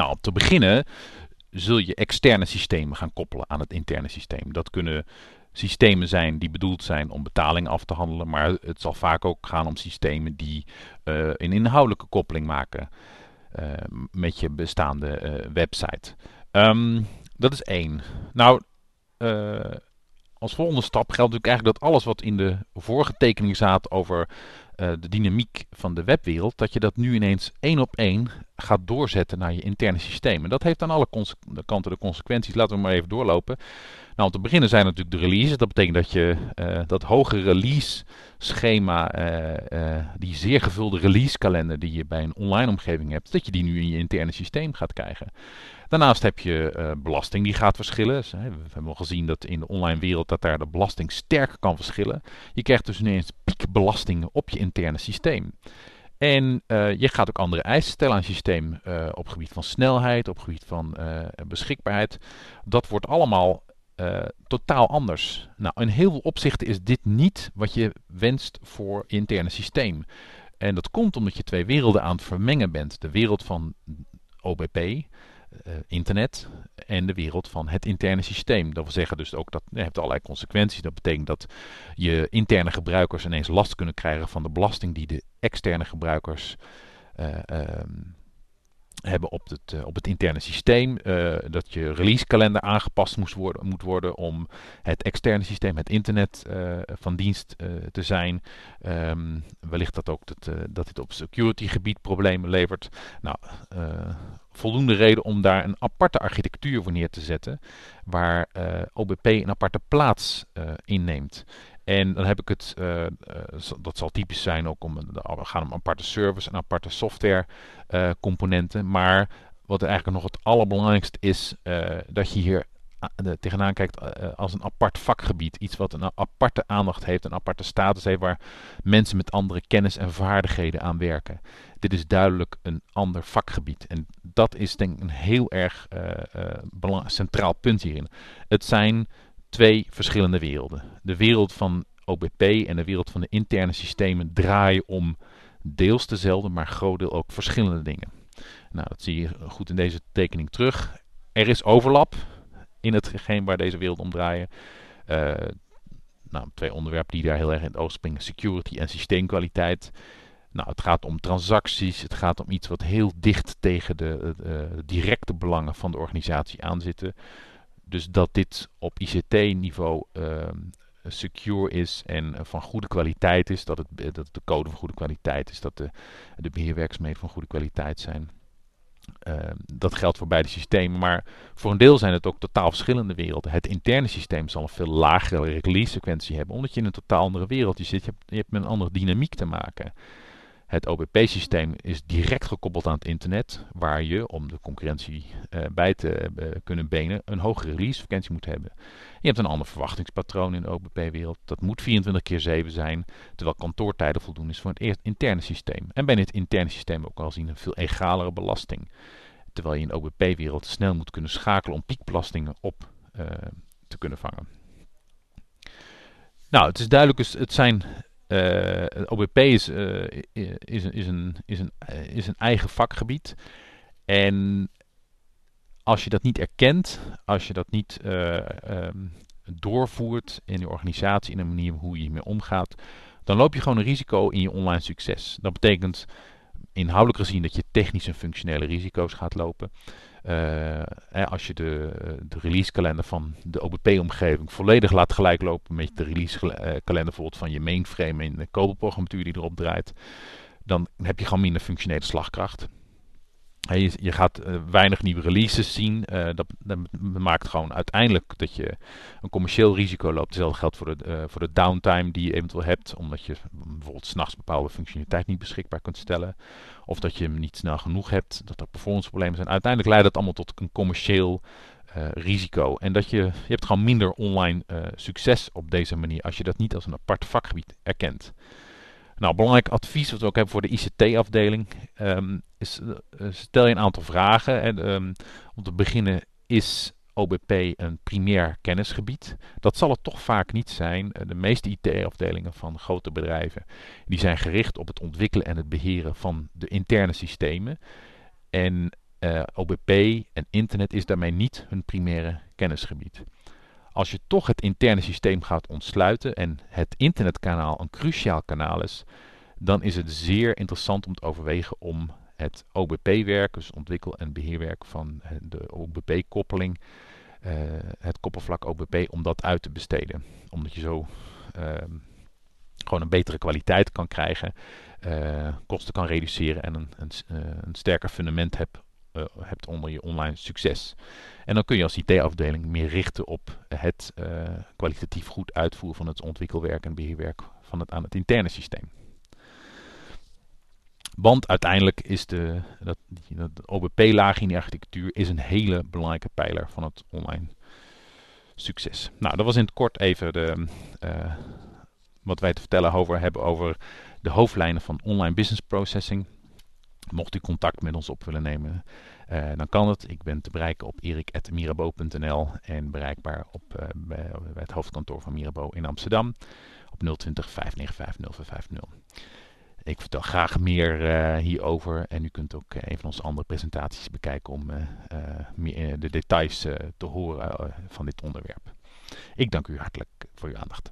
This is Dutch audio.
Nou, om te beginnen zul je externe systemen gaan koppelen aan het interne systeem. Dat kunnen systemen zijn die bedoeld zijn om betalingen af te handelen, maar het zal vaak ook gaan om systemen die uh, een inhoudelijke koppeling maken uh, met je bestaande uh, website. Um, dat is één. Nou, als volgende stap geldt natuurlijk eigenlijk dat alles wat in de vorige tekening staat over uh, de dynamiek van de webwereld, dat je dat nu ineens één op één gaat doorzetten naar je interne systeem. En dat heeft aan alle kanten de consequenties. Laten we maar even doorlopen. Nou, om te beginnen zijn natuurlijk de releases. Dat betekent dat je uh, dat hoge release schema, uh, die zeer gevulde release kalender die je bij een online omgeving hebt, dat je die nu in je interne systeem gaat krijgen. Daarnaast heb je belasting die gaat verschillen. we hebben al gezien dat in de online wereld dat daar de belasting sterk kan verschillen. Je krijgt dus ineens piekbelastingen op je interne systeem. En uh, je gaat ook andere eisen stellen aan het systeem uh, op gebied van snelheid, op gebied van beschikbaarheid. Dat wordt allemaal totaal anders. Nou, in heel veel opzichten is dit niet wat je wenst voor je interne systeem. En dat komt omdat je twee werelden aan het vermengen bent. De wereld van OBP, uh, internet en de wereld van het interne systeem. Dat wil zeggen dus ook dat je hebt allerlei consequenties. Dat betekent dat je interne gebruikers ineens last kunnen krijgen van de belasting die de externe gebruikers uh, hebben op het, uh, op het interne systeem. Uh, dat je releasekalender aangepast moest worden, moet worden om het externe systeem, het internet, uh, van dienst te zijn. Um, wellicht dat ook dat, dat dit op security gebied problemen levert. Nou, voldoende reden om daar een aparte architectuur voor neer te zetten, waar OBP een aparte plaats inneemt. En dan heb ik het, uh, dat zal typisch zijn ook om, we gaan om aparte servers en aparte software uh, componenten. Maar wat eigenlijk nog het allerbelangrijkste is, dat je hier tegenaan kijkt als een apart vakgebied. Iets wat een aparte aandacht heeft, een aparte status heeft, waar mensen met andere kennis en vaardigheden aan werken. Dit is duidelijk een ander vakgebied. En dat is denk ik een heel erg centraal punt hierin. Het zijn twee verschillende werelden. De wereld van OBP en de wereld van de interne systemen draaien om deels dezelfde, maar groot deel ook verschillende dingen. Nou, dat zie je goed in deze tekening terug. Er is overlap in hetgeen waar deze wereld om draaien. Uh, nou, twee onderwerpen die daar heel erg in het oog springen: security en systeemkwaliteit. Nou, het gaat om transacties. Het gaat om iets wat heel dicht tegen de uh, directe belangen van de organisatie aanzitten. Dus dat dit op ICT-niveau uh, secure is en van goede kwaliteit is, dat, het, dat de code van goede kwaliteit is, dat de, de beheerwerkzaamheden van goede kwaliteit zijn. Uh, dat geldt voor beide systemen, maar voor een deel zijn het ook totaal verschillende werelden. Het interne systeem zal een veel lagere release sequentie hebben, omdat je in een totaal andere wereld zit. Je hebt, je hebt met een andere dynamiek te maken. Het OBP-systeem is direct gekoppeld aan het internet, waar je, om de concurrentie uh, bij te uh, kunnen benen, een hogere releasefrequentie moet hebben. Je hebt een ander verwachtingspatroon in de OBP-wereld. Dat moet 24 keer 7 zijn, terwijl kantoortijden voldoen is voor het interne systeem. En bij het interne systeem ook al zien een veel egalere belasting. Terwijl je in de OBP-wereld snel moet kunnen schakelen om piekbelastingen op uh, te kunnen vangen. Nou, het is duidelijk, het zijn uh, OBP is, uh, is, is, een, is, een, is een eigen vakgebied. En als je dat niet erkent, als je dat niet um, doorvoert in je organisatie, in een manier hoe je hiermee omgaat, dan loop je gewoon een risico in je online succes. Dat betekent inhoudelijk gezien dat je technische en functionele risico's gaat lopen. Uh, als je de, de releasekalender van de OBP-omgeving volledig laat gelijklopen met de releasekalender bijvoorbeeld van je mainframe en de kogelprogrammatuur die erop draait, dan heb je gewoon minder functionele slagkracht. Je, je, gaat uh, weinig nieuwe releases zien. Uh, dat, dat, maakt gewoon uiteindelijk dat je een commercieel risico loopt. Hetzelfde geldt voor de, uh, voor de downtime die je eventueel hebt. Omdat je bijvoorbeeld s'nachts bepaalde functionaliteit niet beschikbaar kunt stellen. Of dat je hem niet snel genoeg hebt. Dat er performanceproblemen zijn. Uiteindelijk leidt dat allemaal tot een commercieel risico. En dat je, je hebt gewoon minder online succes op deze manier. Als je dat niet als een apart vakgebied erkent. Nou, belangrijk advies wat we ook hebben voor de ICT-afdeling um, is uh, stel je een aantal vragen. En, um, om te beginnen, is OBP een primair kennisgebied? Dat zal het toch vaak niet zijn. De meeste IT-afdelingen van grote bedrijven die zijn gericht op het ontwikkelen en het beheren van de interne systemen. En OBP en internet is daarmee niet hun primaire kennisgebied. Als je toch het interne systeem gaat ontsluiten en het internetkanaal een cruciaal kanaal is, dan is het zeer interessant om te overwegen om het OBP-werk, dus ontwikkel- en beheerwerk van de OBP-koppeling, uh, het koppelvlak OBP, om dat uit te besteden. Omdat je zo uh, gewoon een betere kwaliteit kan krijgen, uh, kosten kan reduceren en een, een, een sterker fundament hebt uh, hebt onder je online succes. En dan kun je als IT-afdeling meer richten op het uh, kwalitatief goed uitvoeren van het ontwikkelwerk en beheerwerk van het, aan het interne systeem. Want uiteindelijk is de, dat, OBP-laag in die architectuur is een hele belangrijke pijler van het online succes. Nou, dat was in het kort even de, uh, wat wij te vertellen over hebben over de hoofdlijnen van online business processing. Mocht u contact met ons op willen nemen, uh, dan kan het. Ik ben te bereiken op erik.mirabeau.nl en bereikbaar op, uh, bij, het hoofdkantoor van Mirabeau in Amsterdam op 020 595 0550. Ik vertel graag meer uh, hierover en u kunt ook een van onze andere presentaties bekijken om meer, de details te horen van dit onderwerp. Ik dank u hartelijk voor uw aandacht.